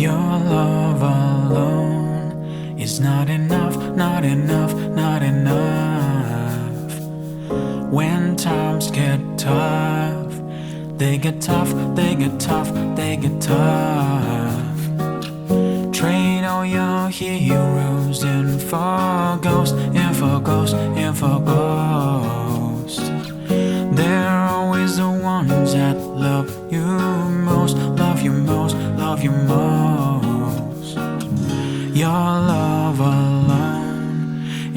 Your love alone is not enough, not enough, not enough. When times get tough, they get tough, they get tough, they get tough. Train all your heroes in for ghost, in for ghost, in for ghost. They're always the ones that love you most, love you most, love you most.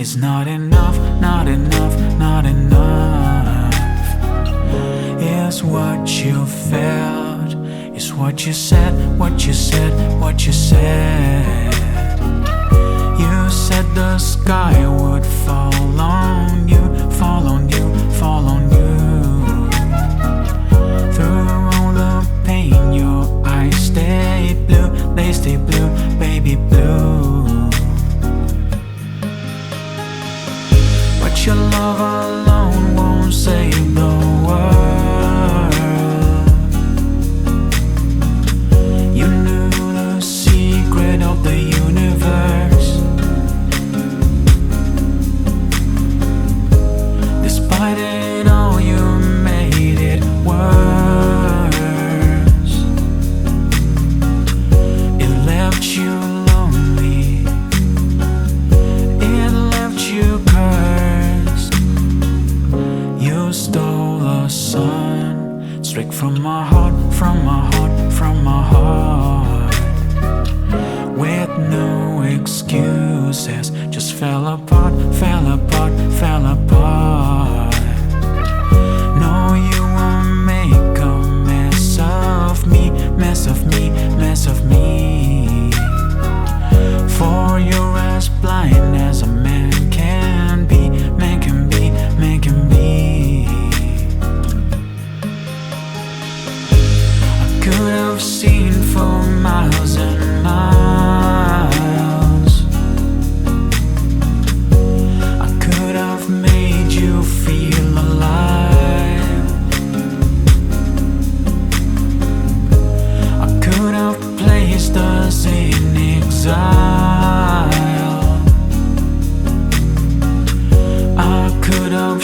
Is not enough, not enough, not enough. It's what you felt, it's what you said, what you said, what you said. You said the sky would fall on From my heart, from my heart, from my heart. With no excuses, just fell apart.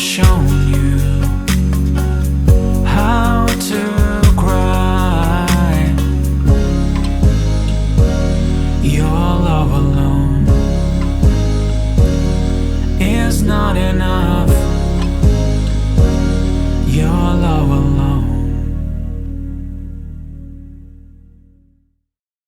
shown you how to cry. Your love alone is not enough. Your love alone.